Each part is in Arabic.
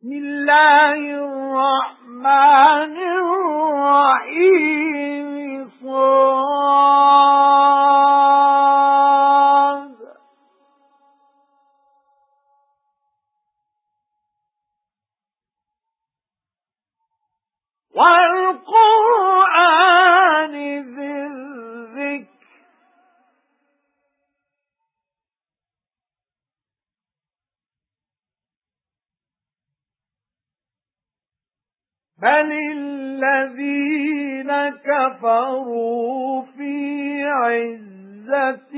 بسم الله الرحمن الرحيم. صاد. والقرآن بل الذين كفروا في عزة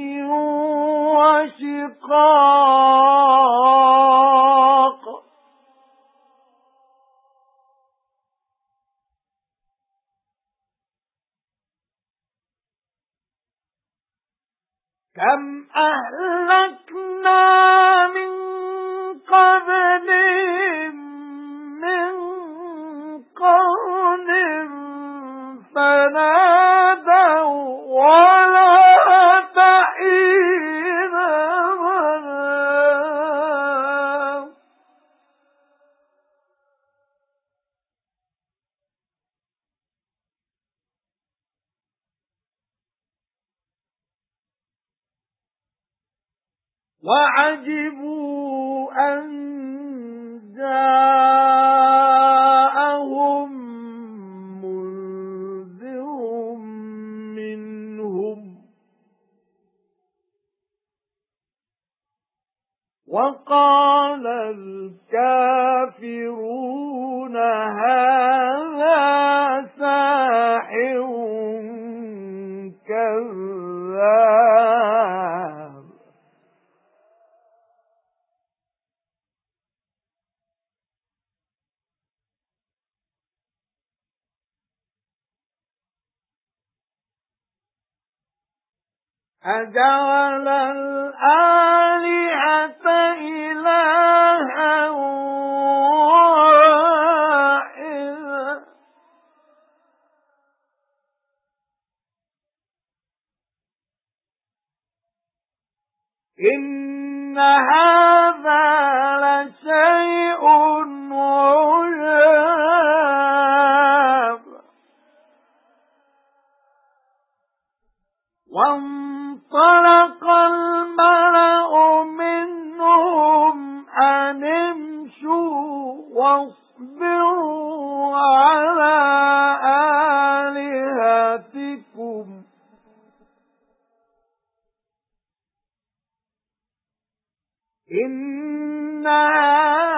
وشقاق كم أهلكنا وعجبوا أن جاءهم منذر منهم وقال الكافرون أجعل الآلهة إلها واحدا. إن هذا لشيء عجاب. طَلَقَ الملأ منهم أن امشوا واصبروا على آلهتكم. إِنَّا